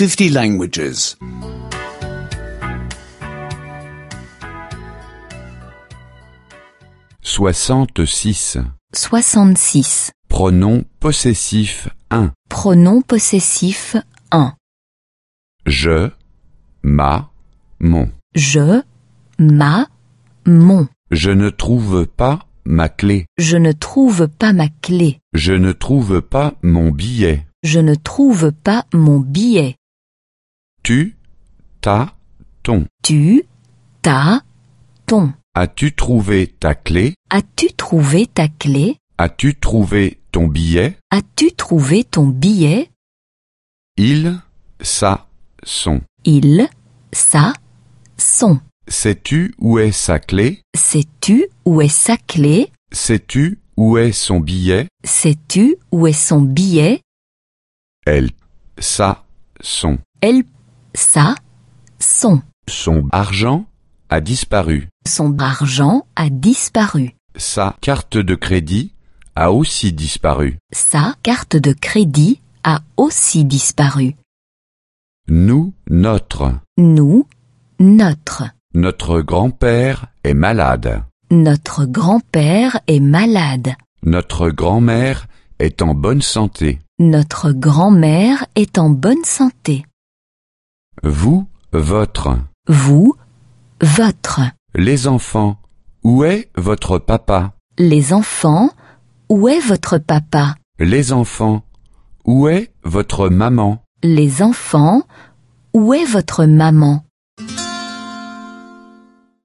50 languages. 66. 66. Pronom possessif 1. Pronom possessif 1. Je, ma, mon. Je, ma, mon. Je ne trouve pas ma clé. Je ne trouve pas ma clé. Je ne trouve pas mon billet. Je ne trouve pas mon billet. Tu, ta, ton. Tu, ta, ton. As-tu trouvé ta clé? As-tu trouvé ta clé? As-tu trouvé ton billet? As-tu trouvé ton billet? Il, ça, son. Il, ça, son. Sais-tu où est sa clé? Sais-tu où est sa clé? Sais-tu où est son billet? Sais-tu où est son billet? Elle, ça, son. Elle, ça, son. Son argent a disparu. Son argent a disparu. Sa carte de crédit a aussi disparu. Sa carte de crédit a aussi disparu. Nous, notre. Nous, notre. Notre grand-père est malade. Notre grand-père est malade. Notre grand-mère est en bonne santé. Notre grand-mère est en bonne santé. Vous, votre. Vous, votre. Les enfants, où est votre papa? Les enfants, où est votre papa? Les enfants, où est votre maman? Les enfants, où est votre maman?